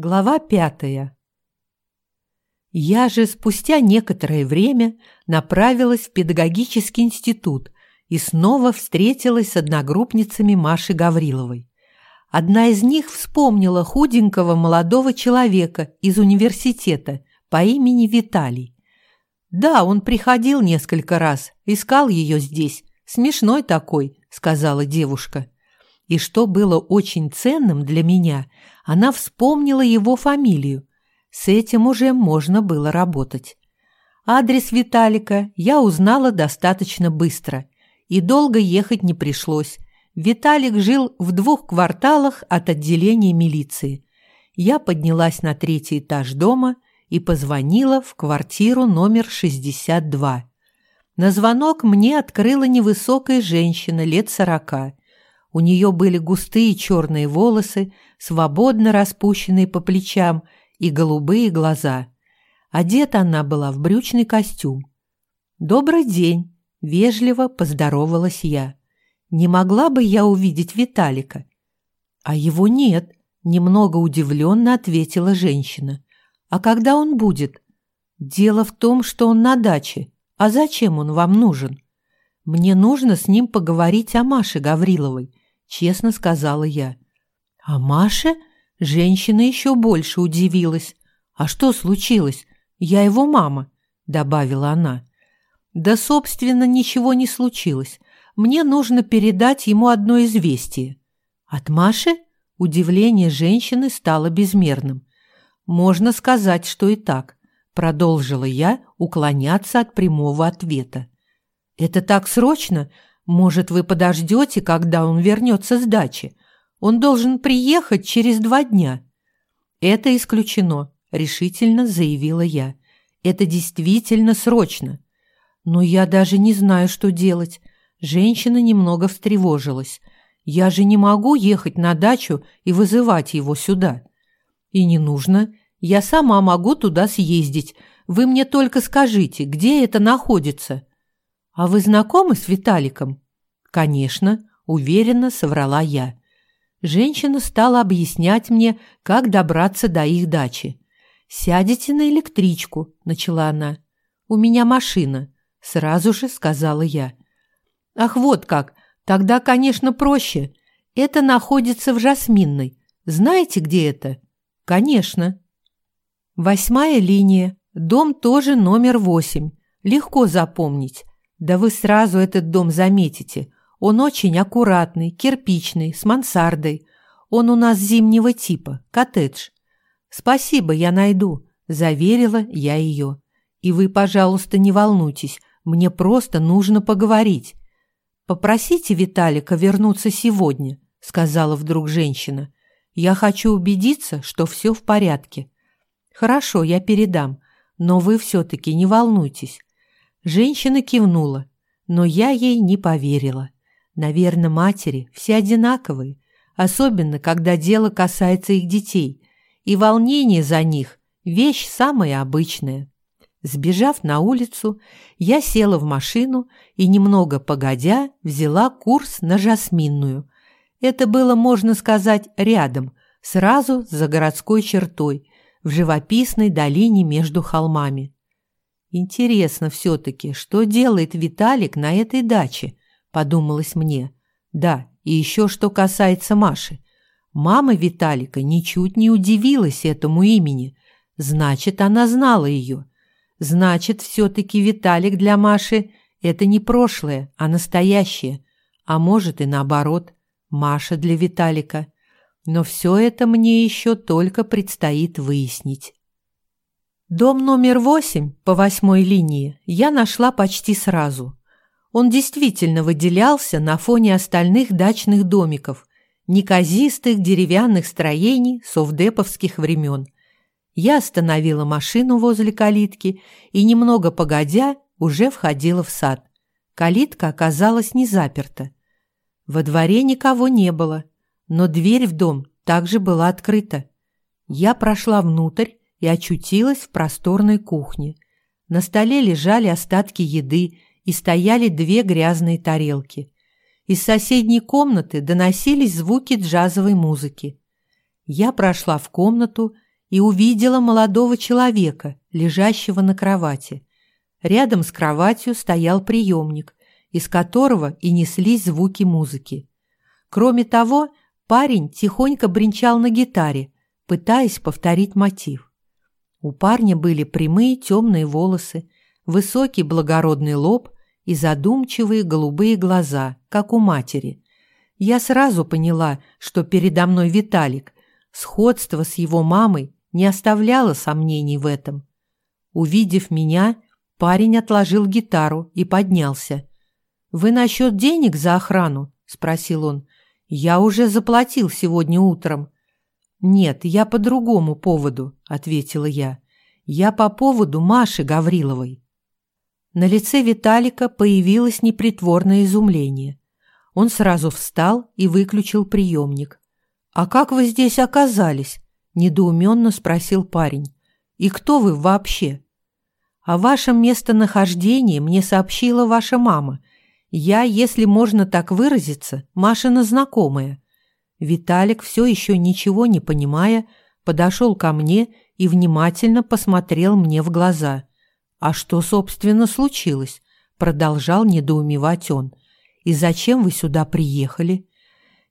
Глава пятая. Я же спустя некоторое время направилась в педагогический институт и снова встретилась с одногруппницами Маши Гавриловой. Одна из них вспомнила худенького молодого человека из университета по имени Виталий. «Да, он приходил несколько раз, искал ее здесь. Смешной такой», — сказала девушка. И что было очень ценным для меня, она вспомнила его фамилию. С этим уже можно было работать. Адрес Виталика я узнала достаточно быстро, и долго ехать не пришлось. Виталик жил в двух кварталах от отделения милиции. Я поднялась на третий этаж дома и позвонила в квартиру номер 62. На звонок мне открыла невысокая женщина лет сорока. У нее были густые черные волосы, свободно распущенные по плечам, и голубые глаза. Одета она была в брючный костюм. «Добрый день!» – вежливо поздоровалась я. «Не могла бы я увидеть Виталика?» «А его нет», – немного удивленно ответила женщина. «А когда он будет?» «Дело в том, что он на даче. А зачем он вам нужен?» «Мне нужно с ним поговорить о Маше Гавриловой честно сказала я. А Маша? Женщина еще больше удивилась. А что случилось? Я его мама, добавила она. Да, собственно, ничего не случилось. Мне нужно передать ему одно известие. От Маши? Удивление женщины стало безмерным. Можно сказать, что и так, продолжила я уклоняться от прямого ответа. Это так срочно? Может, вы подождете, когда он вернется с дачи? Он должен приехать через два дня». «Это исключено», — решительно заявила я. «Это действительно срочно». «Но я даже не знаю, что делать». Женщина немного встревожилась. «Я же не могу ехать на дачу и вызывать его сюда». «И не нужно. Я сама могу туда съездить. Вы мне только скажите, где это находится». «А вы знакомы с Виталиком?» «Конечно», – уверенно соврала я. Женщина стала объяснять мне, как добраться до их дачи. «Сядете на электричку», – начала она. «У меня машина», – сразу же сказала я. «Ах, вот как! Тогда, конечно, проще. Это находится в Жасминной. Знаете, где это?» «Конечно». «Восьмая линия. Дом тоже номер восемь. Легко запомнить. Да вы сразу этот дом заметите. Он очень аккуратный, кирпичный, с мансардой. Он у нас зимнего типа, коттедж. Спасибо, я найду, заверила я ее. И вы, пожалуйста, не волнуйтесь, мне просто нужно поговорить. Попросите Виталика вернуться сегодня, сказала вдруг женщина. Я хочу убедиться, что все в порядке. Хорошо, я передам, но вы все-таки не волнуйтесь. Женщина кивнула, но я ей не поверила. Наверное, матери все одинаковые, особенно когда дело касается их детей, и волнение за них – вещь самая обычная. Сбежав на улицу, я села в машину и, немного погодя, взяла курс на Жасминную. Это было, можно сказать, рядом, сразу за городской чертой, в живописной долине между холмами. Интересно все-таки, что делает Виталик на этой даче, подумалось мне. Да, и еще что касается Маши. Мама Виталика ничуть не удивилась этому имени. Значит, она знала ее. Значит, все-таки Виталик для Маши – это не прошлое, а настоящее. А может и наоборот, Маша для Виталика. Но все это мне еще только предстоит выяснить. Дом номер восемь по восьмой линии я нашла почти сразу. Он действительно выделялся на фоне остальных дачных домиков, неказистых деревянных строений совдеповских времен. Я остановила машину возле калитки и, немного погодя, уже входила в сад. Калитка оказалась не заперта. Во дворе никого не было, но дверь в дом также была открыта. Я прошла внутрь и очутилась в просторной кухне. На столе лежали остатки еды и стояли две грязные тарелки. Из соседней комнаты доносились звуки джазовой музыки. Я прошла в комнату и увидела молодого человека, лежащего на кровати. Рядом с кроватью стоял приемник, из которого и неслись звуки музыки. Кроме того, парень тихонько бренчал на гитаре, пытаясь повторить мотив. У парня были прямые темные волосы, высокий благородный лоб и задумчивые голубые глаза, как у матери. Я сразу поняла, что передо мной Виталик. Сходство с его мамой не оставляло сомнений в этом. Увидев меня, парень отложил гитару и поднялся. «Вы насчет денег за охрану?» – спросил он. «Я уже заплатил сегодня утром». «Нет, я по другому поводу», – ответила я. «Я по поводу Маши Гавриловой». На лице Виталика появилось непритворное изумление. Он сразу встал и выключил приемник. «А как вы здесь оказались?» – недоуменно спросил парень. «И кто вы вообще?» «О вашем местонахождении мне сообщила ваша мама. Я, если можно так выразиться, Машина знакомая». Виталик, все еще ничего не понимая, подошел ко мне и внимательно посмотрел мне в глаза. «А что, собственно, случилось?» – продолжал недоумевать он. «И зачем вы сюда приехали?»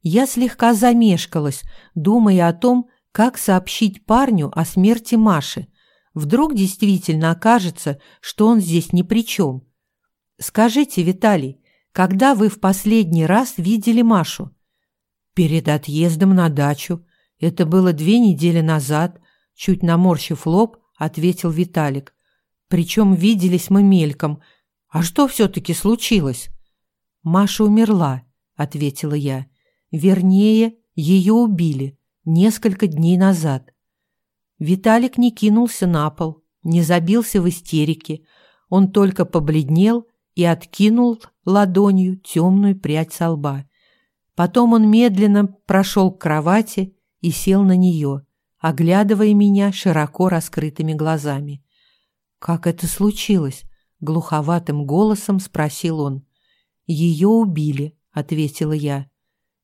Я слегка замешкалась, думая о том, как сообщить парню о смерти Маши. Вдруг действительно окажется, что он здесь ни при чем. «Скажите, Виталий, когда вы в последний раз видели Машу?» «Перед отъездом на дачу. Это было две недели назад», чуть наморщив лоб, ответил Виталик. Причем виделись мы мельком. А что все-таки случилось? Маша умерла, ответила я. Вернее, ее убили несколько дней назад. Виталик не кинулся на пол, не забился в истерике. Он только побледнел и откинул ладонью темную прядь со лба. Потом он медленно прошел к кровати и сел на нее, оглядывая меня широко раскрытыми глазами. «Как это случилось?» — глуховатым голосом спросил он. «Ее убили», — ответила я.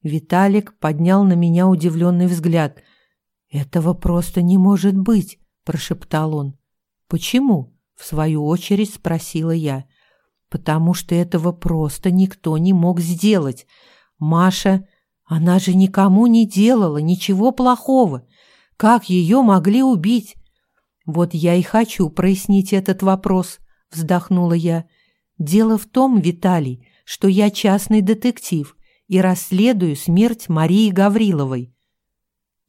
Виталик поднял на меня удивленный взгляд. «Этого просто не может быть», — прошептал он. «Почему?» — в свою очередь спросила я. «Потому что этого просто никто не мог сделать. Маша, она же никому не делала ничего плохого. Как ее могли убить? «Вот я и хочу прояснить этот вопрос», — вздохнула я. «Дело в том, Виталий, что я частный детектив и расследую смерть Марии Гавриловой».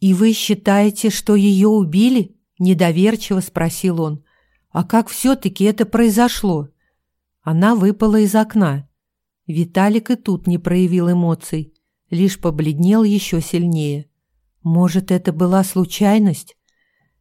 «И вы считаете, что ее убили?» — недоверчиво спросил он. «А как все-таки это произошло?» Она выпала из окна. Виталик и тут не проявил эмоций, лишь побледнел еще сильнее. «Может, это была случайность?»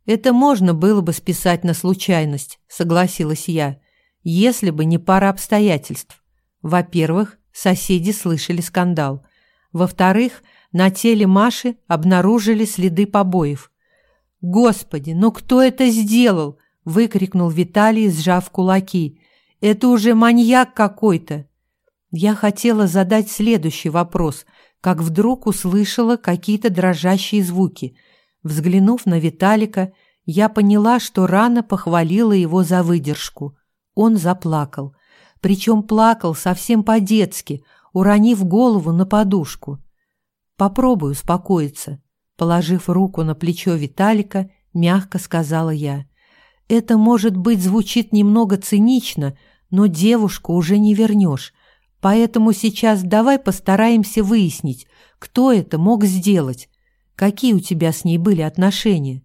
Это можно было бы списать на случайность, согласилась я, если бы не пара обстоятельств. Во-первых, соседи слышали скандал. Во-вторых, на теле Маши обнаружили следы побоев. «Господи, ну кто это сделал?» – выкрикнул Виталий, сжав кулаки. «Это уже маньяк какой-то!» Я хотела задать следующий вопрос, как вдруг услышала какие-то дрожащие звуки – Взглянув на Виталика, я поняла, что рано похвалила его за выдержку. Он заплакал. Причем плакал совсем по-детски, уронив голову на подушку. «Попробуй успокоиться», — положив руку на плечо Виталика, мягко сказала я. «Это, может быть, звучит немного цинично, но девушку уже не вернешь, поэтому сейчас давай постараемся выяснить, кто это мог сделать, Какие у тебя с ней были отношения?»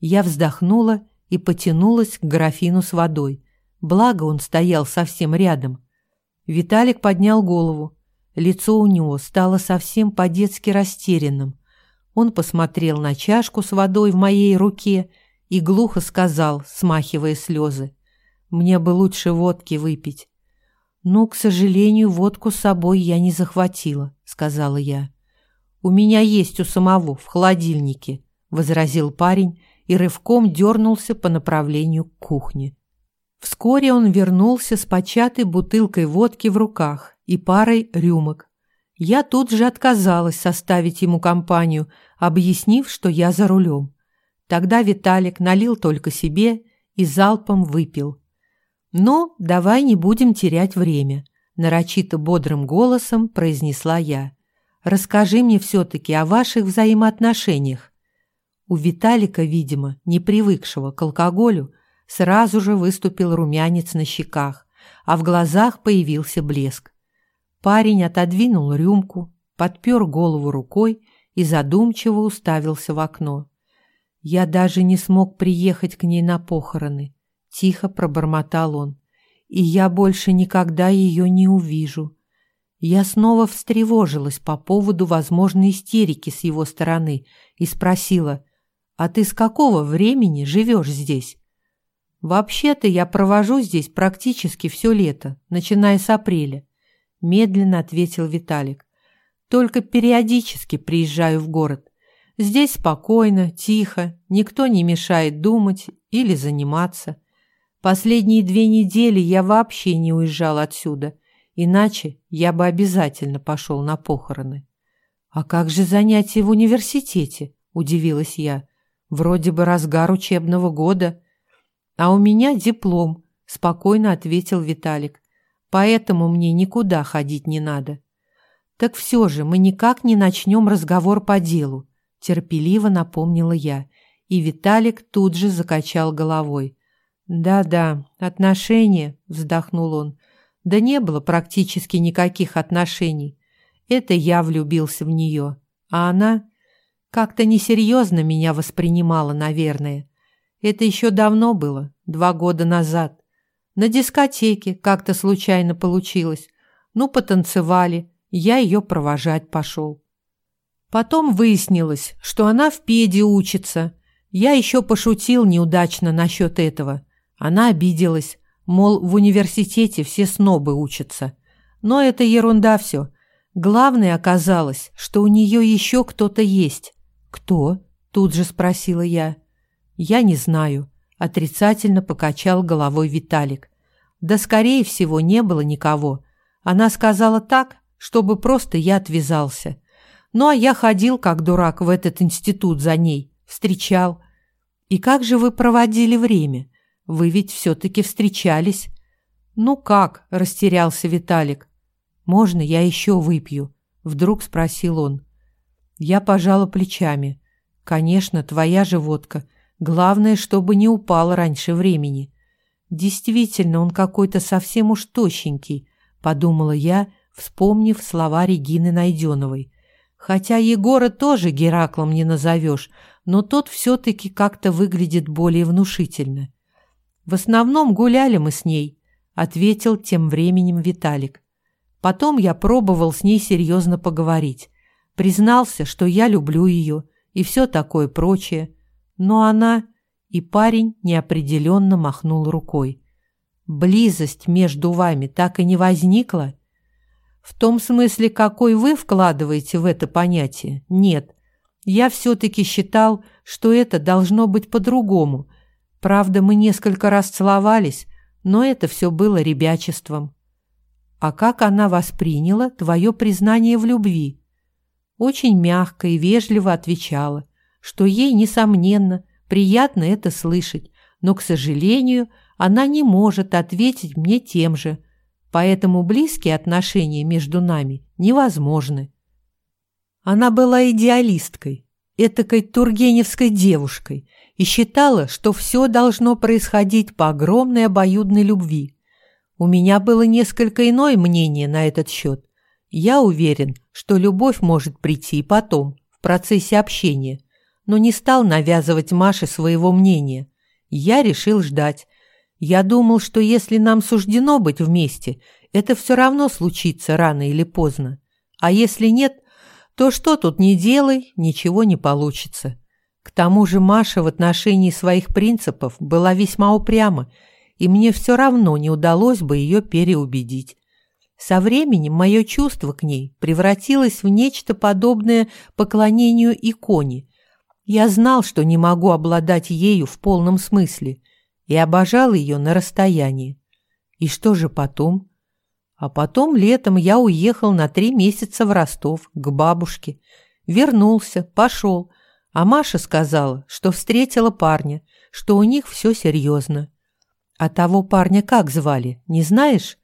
Я вздохнула и потянулась к графину с водой. Благо он стоял совсем рядом. Виталик поднял голову. Лицо у него стало совсем по-детски растерянным. Он посмотрел на чашку с водой в моей руке и глухо сказал, смахивая слезы. «Мне бы лучше водки выпить». «Ну, к сожалению, водку с собой я не захватила», — сказала я. «У меня есть у самого, в холодильнике», — возразил парень и рывком дернулся по направлению к кухне. Вскоре он вернулся с початой бутылкой водки в руках и парой рюмок. Я тут же отказалась составить ему компанию, объяснив, что я за рулем. Тогда Виталик налил только себе и залпом выпил. «Ну, давай не будем терять время», – нарочито бодрым голосом произнесла я. «Расскажи мне все-таки о ваших взаимоотношениях». У Виталика, видимо, не привыкшего к алкоголю, сразу же выступил румянец на щеках, а в глазах появился блеск. Парень отодвинул рюмку, подпер голову рукой и задумчиво уставился в окно. Я даже не смог приехать к ней на похороны. Тихо пробормотал он. И я больше никогда ее не увижу. Я снова встревожилась по поводу возможной истерики с его стороны и спросила, «А ты с какого времени живешь здесь?» «Вообще-то я провожу здесь практически все лето, начиная с апреля», медленно ответил Виталик. «Только периодически приезжаю в город. Здесь спокойно, тихо, никто не мешает думать или заниматься. Последние две недели я вообще не уезжал отсюда, иначе я бы обязательно пошел на похороны. «А как же занятия в университете?» – удивилась я. «Вроде бы разгар учебного года». «А у меня диплом», – спокойно ответил Виталик. «Поэтому мне никуда ходить не надо». «Так все же мы никак не начнем разговор по делу терпеливо напомнила я, и Виталик тут же закачал головой. «Да-да, отношения», — вздохнул он. «Да не было практически никаких отношений. Это я влюбился в нее, а она как-то несерьезно меня воспринимала, наверное. Это еще давно было, два года назад. На дискотеке как-то случайно получилось. Ну, потанцевали, я ее провожать пошел. Потом выяснилось, что она в педе учится. Я еще пошутил неудачно насчет этого. Она обиделась, мол, в университете все снобы учатся. Но это ерунда все. Главное оказалось, что у нее еще кто-то есть. «Кто?» – тут же спросила я. «Я не знаю», – отрицательно покачал головой Виталик. «Да, скорее всего, не было никого. Она сказала так, чтобы просто я отвязался. Ну, а я ходил, как дурак, в этот институт за ней, встречал. И как же вы проводили время? Вы ведь все-таки встречались. Ну как, растерялся Виталик. Можно я еще выпью? Вдруг спросил он. Я пожала плечами. Конечно, твоя же водка. Главное, чтобы не упала раньше времени. Действительно, он какой-то совсем уж тощенький, подумала я, вспомнив слова Регины Найденовой. Хотя Егора тоже Гераклом не назовешь, но тот все-таки как-то выглядит более внушительно. В основном гуляли мы с ней, ответил тем временем Виталик. Потом я пробовал с ней серьезно поговорить. Признался, что я люблю ее и все такое прочее. Но она... И парень неопределенно махнул рукой. «Близость между вами так и не возникла?» В том смысле, какой вы вкладываете в это понятие, нет. Я все-таки считал, что это должно быть по-другому. Правда, мы несколько раз целовались, но это все было ребячеством. А как она восприняла твое признание в любви? Очень мягко и вежливо отвечала, что ей, несомненно, приятно это слышать, но, к сожалению, она не может ответить мне тем же – поэтому близкие отношения между нами невозможны. Она была идеалисткой, этакой тургеневской девушкой и считала, что все должно происходить по огромной обоюдной любви. У меня было несколько иное мнение на этот счет. Я уверен, что любовь может прийти и потом, в процессе общения, но не стал навязывать Маше своего мнения. Я решил ждать, я думал, что если нам суждено быть вместе, это все равно случится рано или поздно. А если нет, то что тут не делай, ничего не получится. К тому же Маша в отношении своих принципов была весьма упряма, и мне все равно не удалось бы ее переубедить. Со временем мое чувство к ней превратилось в нечто подобное поклонению иконе. Я знал, что не могу обладать ею в полном смысле – и обожал ее на расстоянии. И что же потом? А потом летом я уехал на три месяца в Ростов, к бабушке. Вернулся, пошел. А Маша сказала, что встретила парня, что у них все серьезно. А того парня как звали, не знаешь?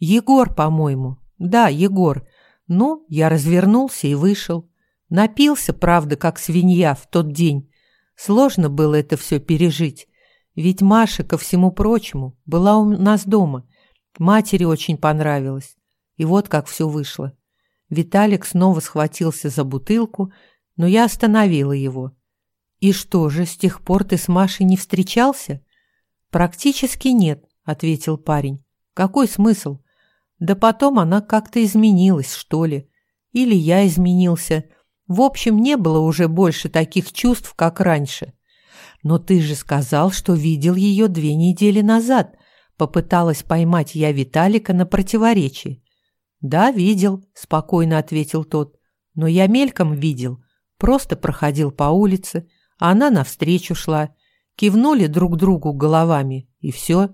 Егор, по-моему. Да, Егор. Ну, я развернулся и вышел. Напился, правда, как свинья в тот день. Сложно было это все пережить. Ведь Маша, ко всему прочему, была у нас дома. Матери очень понравилось. И вот как все вышло. Виталик снова схватился за бутылку, но я остановила его. «И что же, с тех пор ты с Машей не встречался?» «Практически нет», — ответил парень. «Какой смысл? Да потом она как-то изменилась, что ли. Или я изменился. В общем, не было уже больше таких чувств, как раньше. Но ты же сказал, что видел ее две недели назад. Попыталась поймать я Виталика на противоречии. Да, видел, спокойно ответил тот. Но я мельком видел. Просто проходил по улице, а она навстречу шла. Кивнули друг другу головами, и все.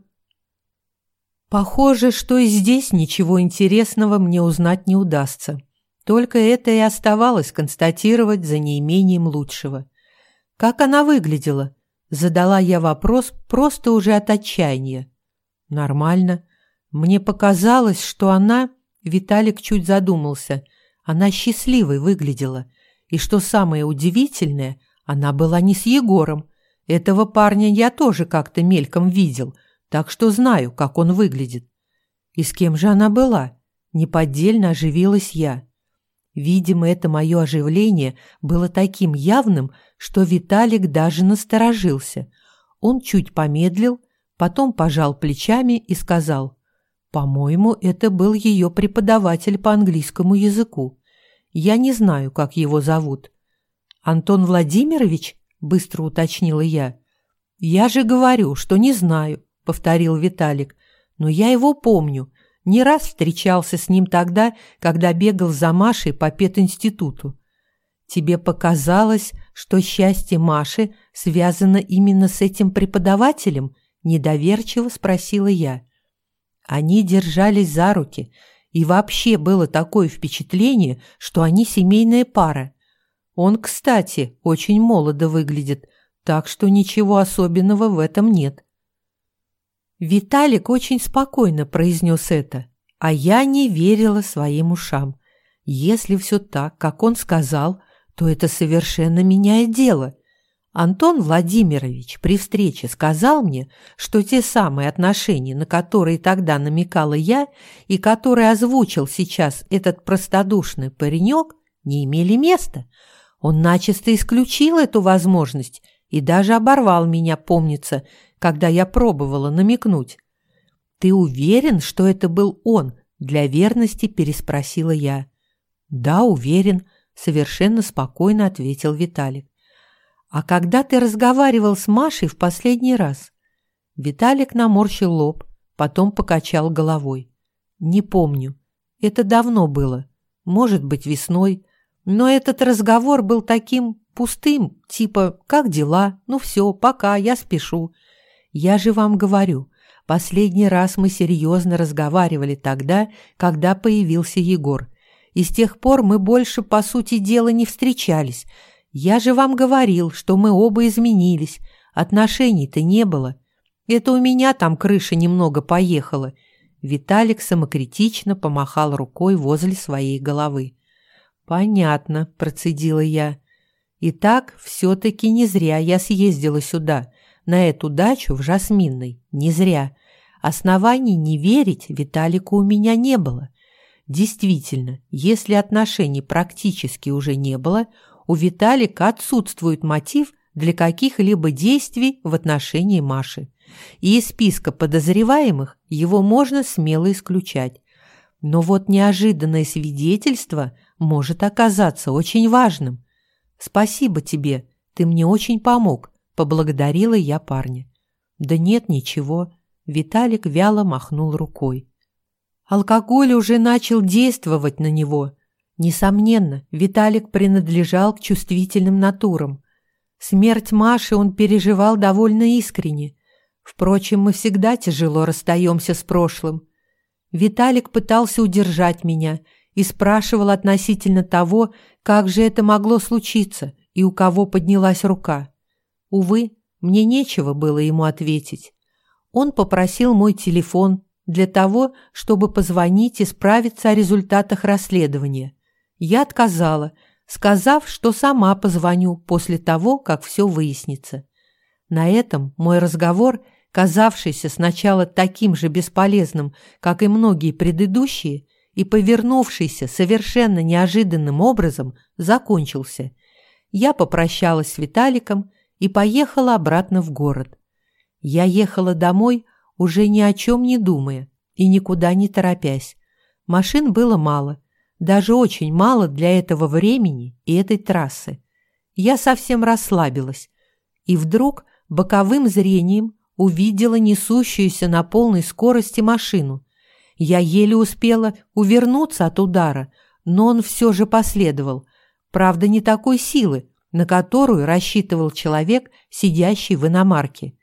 Похоже, что и здесь ничего интересного мне узнать не удастся. Только это и оставалось констатировать за неимением лучшего. Как она выглядела? Задала я вопрос просто уже от отчаяния. Нормально. Мне показалось, что она... Виталик чуть задумался. Она счастливой выглядела. И что самое удивительное, она была не с Егором. Этого парня я тоже как-то мельком видел, так что знаю, как он выглядит. И с кем же она была? Неподдельно оживилась я. Видимо, это мое оживление было таким явным, что Виталик даже насторожился. Он чуть помедлил, потом пожал плечами и сказал, «По-моему, это был ее преподаватель по английскому языку. Я не знаю, как его зовут». «Антон Владимирович?» – быстро уточнила я. «Я же говорю, что не знаю», – повторил Виталик. «Но я его помню не раз встречался с ним тогда, когда бегал за Машей по пединституту. Тебе показалось, что счастье Маши связано именно с этим преподавателем? Недоверчиво спросила я. Они держались за руки, и вообще было такое впечатление, что они семейная пара. Он, кстати, очень молодо выглядит, так что ничего особенного в этом нет. Виталик очень спокойно произнес это, а я не верила своим ушам. Если все так, как он сказал, то это совершенно меняет дело. Антон Владимирович при встрече сказал мне, что те самые отношения, на которые тогда намекала я и которые озвучил сейчас этот простодушный паренек, не имели места. Он начисто исключил эту возможность и даже оборвал меня, помнится, когда я пробовала намекнуть. «Ты уверен, что это был он?» – для верности переспросила я. «Да, уверен», – совершенно спокойно ответил Виталик. «А когда ты разговаривал с Машей в последний раз?» Виталик наморщил лоб, потом покачал головой. «Не помню. Это давно было. Может быть, весной. Но этот разговор был таким пустым, типа «как дела? Ну все, пока, я спешу». Я же вам говорю, последний раз мы серьезно разговаривали тогда, когда появился Егор. И с тех пор мы больше, по сути дела, не встречались. Я же вам говорил, что мы оба изменились. Отношений-то не было. Это у меня там крыша немного поехала. Виталик самокритично помахал рукой возле своей головы. «Понятно», – процедила я. «Итак, все-таки не зря я съездила сюда на эту дачу в Жасминной не зря. Оснований не верить Виталику у меня не было. Действительно, если отношений практически уже не было, у Виталика отсутствует мотив для каких-либо действий в отношении Маши. И из списка подозреваемых его можно смело исключать. Но вот неожиданное свидетельство может оказаться очень важным. Спасибо тебе, ты мне очень помог. Поблагодарила я парня. Да нет, ничего. Виталик вяло махнул рукой. Алкоголь уже начал действовать на него. Несомненно, Виталик принадлежал к чувствительным натурам. Смерть Маши он переживал довольно искренне. Впрочем, мы всегда тяжело расстаемся с прошлым. Виталик пытался удержать меня и спрашивал относительно того, как же это могло случиться и у кого поднялась рука. Увы, мне нечего было ему ответить. Он попросил мой телефон для того, чтобы позвонить и справиться о результатах расследования. Я отказала, сказав, что сама позвоню после того, как все выяснится. На этом мой разговор, казавшийся сначала таким же бесполезным, как и многие предыдущие, и повернувшийся совершенно неожиданным образом, закончился. Я попрощалась с Виталиком и поехала обратно в город. Я ехала домой, уже ни о чем не думая и никуда не торопясь. Машин было мало, даже очень мало для этого времени и этой трассы. Я совсем расслабилась, и вдруг боковым зрением увидела несущуюся на полной скорости машину. Я еле успела увернуться от удара, но он все же последовал. Правда, не такой силы, на которую рассчитывал человек, сидящий в иномарке.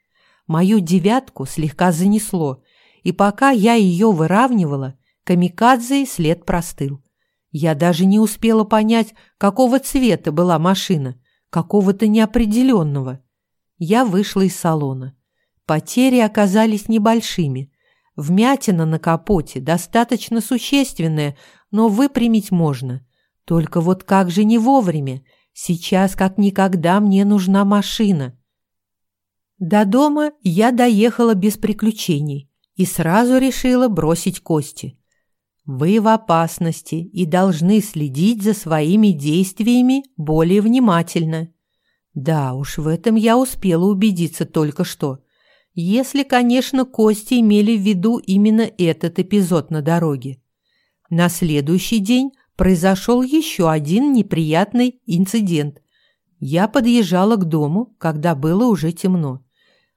Мою девятку слегка занесло, и пока я ее выравнивала, камикадзе след простыл. Я даже не успела понять, какого цвета была машина, какого-то неопределенного. Я вышла из салона. Потери оказались небольшими. Вмятина на капоте достаточно существенная, но выпрямить можно. Только вот как же не вовремя? Сейчас как никогда мне нужна машина. До дома я доехала без приключений и сразу решила бросить кости. Вы в опасности и должны следить за своими действиями более внимательно. Да уж, в этом я успела убедиться только что. Если, конечно, Кости имели в виду именно этот эпизод на дороге. На следующий день произошел еще один неприятный инцидент. Я подъезжала к дому, когда было уже темно.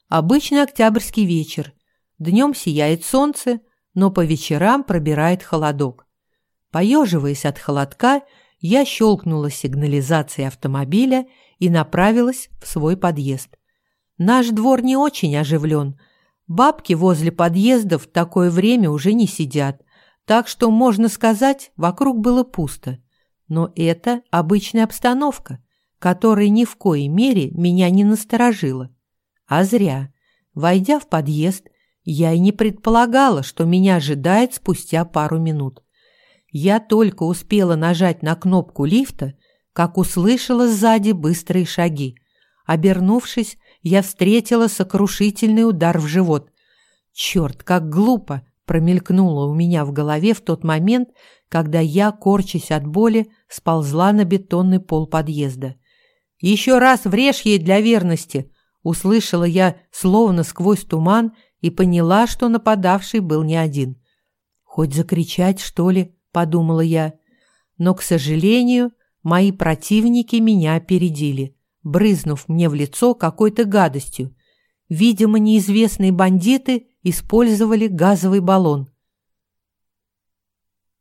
Обычный октябрьский вечер. Днем сияет солнце, но по вечерам пробирает холодок. Поеживаясь от холодка, я щелкнула сигнализацией автомобиля и направилась в свой подъезд. Наш двор не очень оживлен. Бабки возле подъезда в такое время уже не сидят, так что, можно сказать, вокруг было пусто. Но это обычная обстановка, которая ни в коей мере меня не насторожила. А зря. Войдя в подъезд, я и не предполагала, что меня ожидает спустя пару минут. Я только успела нажать на кнопку лифта, как услышала сзади быстрые шаги. Обернувшись, я встретила сокрушительный удар в живот. Черт, как глупо! промелькнуло у меня в голове в тот момент, когда я, корчась от боли, сползла на бетонный пол подъезда. «Еще раз врежь ей для верности!» Услышала я словно сквозь туман и поняла, что нападавший был не один. «Хоть закричать, что ли?» – подумала я. Но, к сожалению, мои противники меня опередили, брызнув мне в лицо какой-то гадостью. Видимо, неизвестные бандиты использовали газовый баллон.